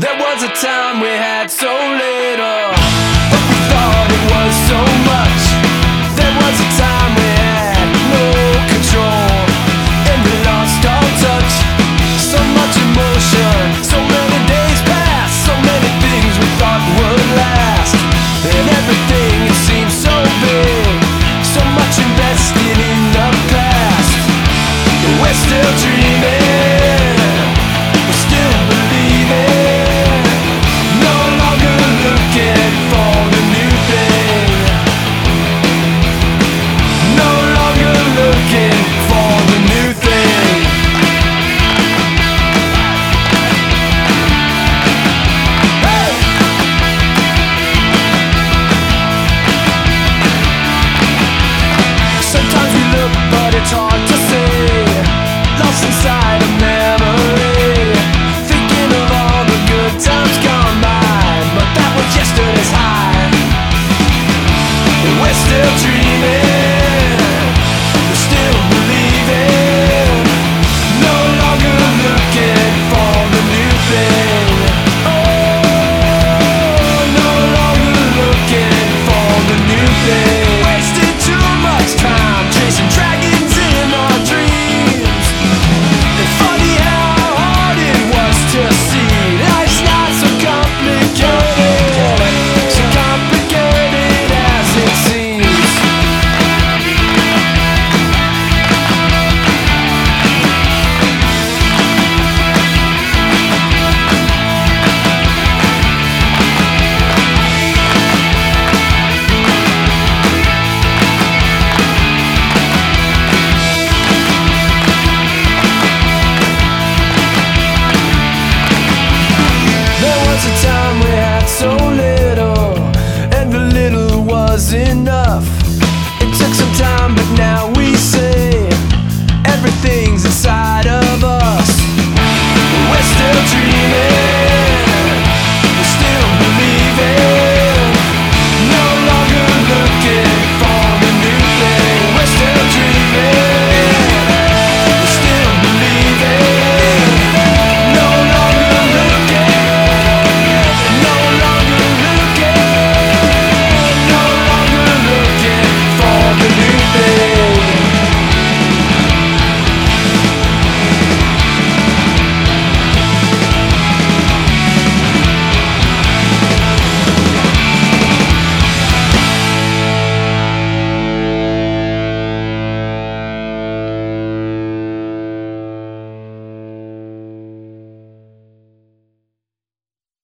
There was a time we had so little, but we thought it was so much. There was a time we had no control, and we lost touch. So much emotion, so many days passed, so many things we thought would last, and everything it seemed so big, so much invested in the past. We're still dreaming.